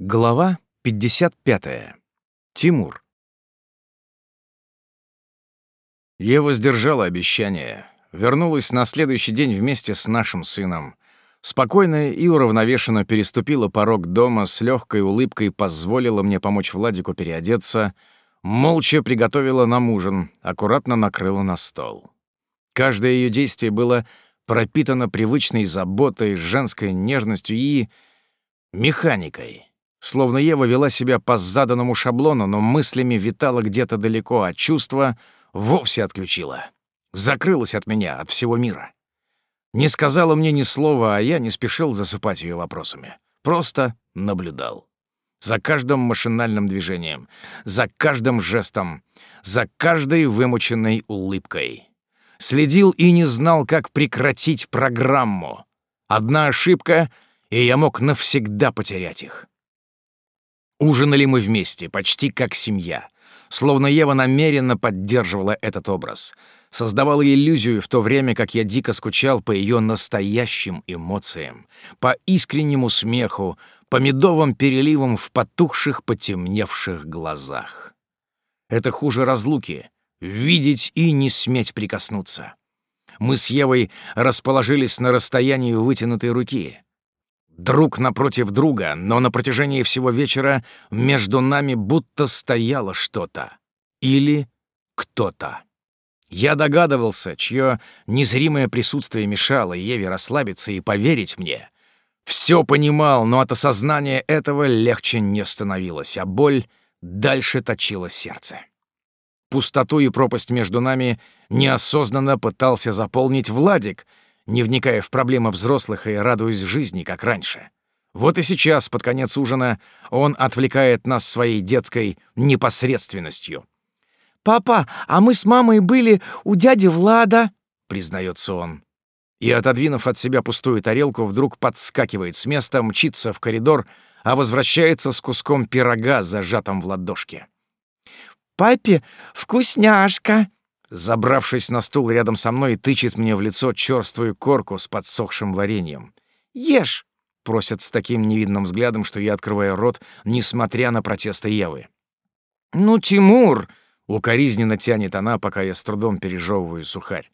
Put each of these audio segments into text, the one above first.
Глава 55. Тимур. Ева сдержала обещание. Вернулась на следующий день вместе с нашим сыном. Спокойно и уравновешенно переступила порог дома, с легкой улыбкой позволила мне помочь Владику переодеться, молча приготовила нам ужин, аккуратно накрыла на стол. Каждое ее действие было пропитано привычной заботой, женской нежностью и механикой. Словно Ева вела себя по заданному шаблону, но мыслями витала где-то далеко, а чувства вовсе отключила. Закрылась от меня, от всего мира. Не сказала мне ни слова, а я не спешил засыпать ее вопросами. Просто наблюдал. За каждым машинальным движением, за каждым жестом, за каждой вымученной улыбкой. Следил и не знал, как прекратить программу. Одна ошибка, и я мог навсегда потерять их. Ужинали мы вместе, почти как семья. Словно Ева намеренно поддерживала этот образ. Создавала иллюзию в то время, как я дико скучал по ее настоящим эмоциям, по искреннему смеху, по медовым переливам в потухших, потемневших глазах. Это хуже разлуки — видеть и не сметь прикоснуться. Мы с Евой расположились на расстоянии вытянутой руки друг напротив друга, но на протяжении всего вечера между нами будто стояло что-то. Или кто-то. Я догадывался, чье незримое присутствие мешало Еве расслабиться и поверить мне. Все понимал, но от осознания этого легче не становилось, а боль дальше точила сердце. Пустоту и пропасть между нами неосознанно пытался заполнить Владик — не вникая в проблемы взрослых и радуясь жизни, как раньше. Вот и сейчас, под конец ужина, он отвлекает нас своей детской непосредственностью. «Папа, а мы с мамой были у дяди Влада», — признается он. И, отодвинув от себя пустую тарелку, вдруг подскакивает с места, мчится в коридор, а возвращается с куском пирога, зажатым в ладошке. «Папе вкусняшка!» Забравшись на стул рядом со мной, тычет мне в лицо черствую корку с подсохшим вареньем. «Ешь!» — просят с таким невидным взглядом, что я открываю рот, несмотря на протесты Евы. «Ну, Тимур!» — укоризненно тянет она, пока я с трудом пережевываю сухарь.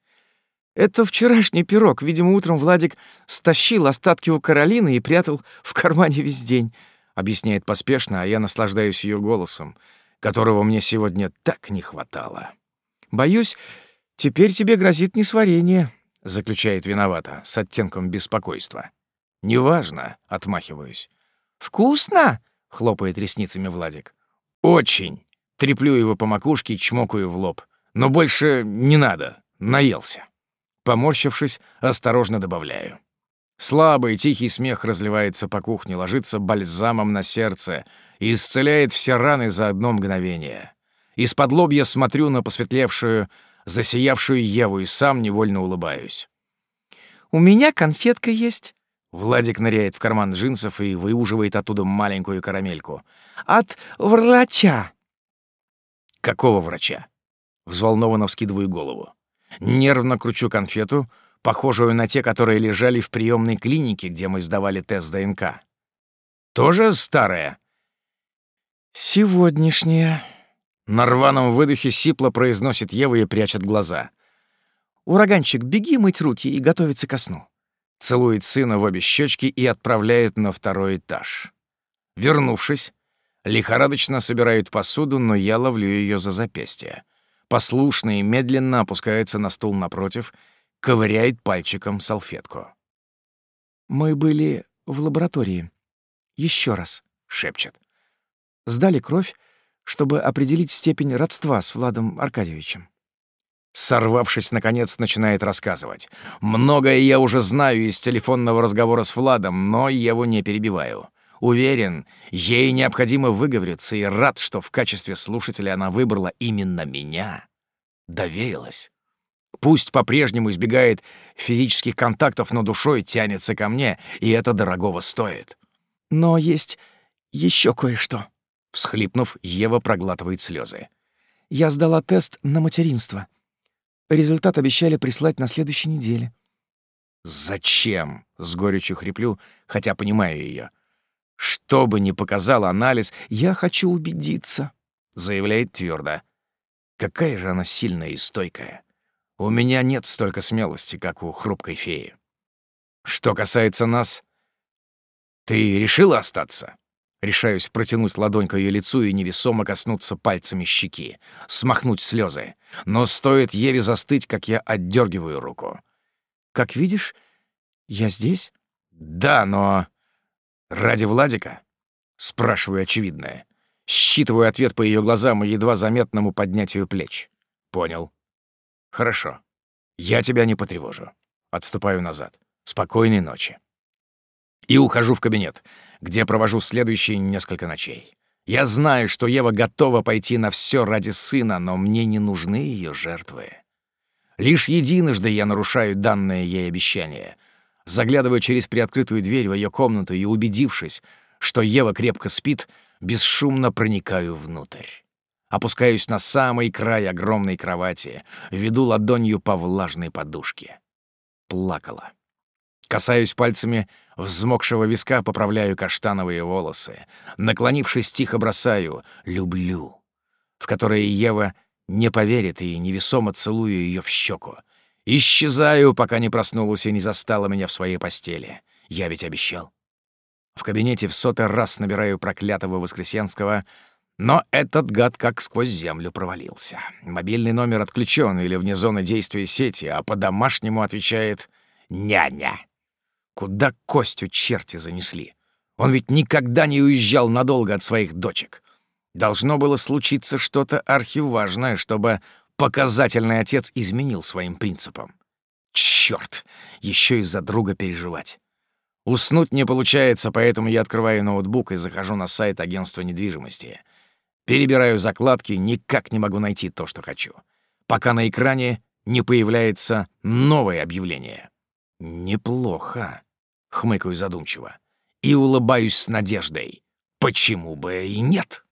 «Это вчерашний пирог. Видимо, утром Владик стащил остатки у Каролины и прятал в кармане весь день», — объясняет поспешно, а я наслаждаюсь ее голосом, которого мне сегодня так не хватало. Боюсь, теперь тебе грозит несварение, заключает виновата, с оттенком беспокойства. Неважно, отмахиваюсь. Вкусно? хлопает ресницами Владик. Очень. Треплю его по макушке, чмокаю в лоб. Но больше не надо. Наелся. Поморщившись, осторожно добавляю. Слабый тихий смех разливается по кухне, ложится бальзамом на сердце и исцеляет все раны за одно мгновение. Из-под лобья смотрю на посветлевшую, засиявшую Еву и сам невольно улыбаюсь. «У меня конфетка есть». Владик ныряет в карман джинсов и выуживает оттуда маленькую карамельку. «От врача». «Какого врача?» Взволнованно вскидываю голову. Нервно кручу конфету, похожую на те, которые лежали в приемной клинике, где мы сдавали тест ДНК. «Тоже старая?» «Сегодняшняя», на рваном выдохе сипло произносит Ева и прячет глаза. «Ураганчик, беги мыть руки и готовиться ко сну». Целует сына в обе щечки и отправляет на второй этаж. Вернувшись, лихорадочно собирает посуду, но я ловлю ее за запястье. Послушно и медленно опускается на стул напротив, ковыряет пальчиком салфетку. «Мы были в лаборатории. Еще раз», — шепчет. «Сдали кровь, чтобы определить степень родства с Владом Аркадьевичем. Сорвавшись, наконец, начинает рассказывать. Многое я уже знаю из телефонного разговора с Владом, но его не перебиваю. Уверен, ей необходимо выговориться и рад, что в качестве слушателя она выбрала именно меня. Доверилась. Пусть по-прежнему избегает физических контактов, но душой тянется ко мне, и это дорогого стоит. Но есть еще кое-что. Всхлипнув, Ева проглатывает слезы. «Я сдала тест на материнство. Результат обещали прислать на следующей неделе». «Зачем?» — с горечью хриплю, хотя понимаю ее. Что бы ни показал анализ, я хочу убедиться, заявляет твердо. Какая же она сильная и стойкая. У меня нет столько смелости, как у хрупкой феи. Что касается нас, ты решила остаться? Решаюсь протянуть ладонь к ее лицу и невесомо коснуться пальцами щеки, смахнуть слезы. Но стоит Еве застыть, как я отдергиваю руку. «Как видишь, я здесь?» «Да, но...» «Ради Владика?» Спрашиваю очевидное. Считываю ответ по ее глазам и едва заметному поднятию плеч. «Понял. Хорошо. Я тебя не потревожу». Отступаю назад. «Спокойной ночи». И ухожу в кабинет, где провожу следующие несколько ночей. Я знаю, что Ева готова пойти на все ради сына, но мне не нужны ее жертвы. Лишь единожды я нарушаю данное ей обещание. Заглядываю через приоткрытую дверь в ее комнату и, убедившись, что Ева крепко спит, бесшумно проникаю внутрь. Опускаюсь на самый край огромной кровати, веду ладонью по влажной подушке. Плакала. Касаюсь пальцами взмокшего виска, поправляю каштановые волосы. Наклонившись, тихо бросаю «люблю», в которое Ева не поверит и невесомо целую ее в щеку. Исчезаю, пока не проснулась и не застала меня в своей постели. Я ведь обещал. В кабинете в сотый раз набираю проклятого Воскресенского, но этот гад как сквозь землю провалился. Мобильный номер отключен или вне зоны действия сети, а по-домашнему отвечает «няня». Куда Костю черти занесли? Он ведь никогда не уезжал надолго от своих дочек. Должно было случиться что-то архиважное, чтобы показательный отец изменил своим принципам. Черт! Еще из-за друга переживать. Уснуть не получается, поэтому я открываю ноутбук и захожу на сайт агентства недвижимости. Перебираю закладки, никак не могу найти то, что хочу. Пока на экране не появляется новое объявление. Неплохо, хмыкаю задумчиво. И улыбаюсь с надеждой. Почему бы и нет?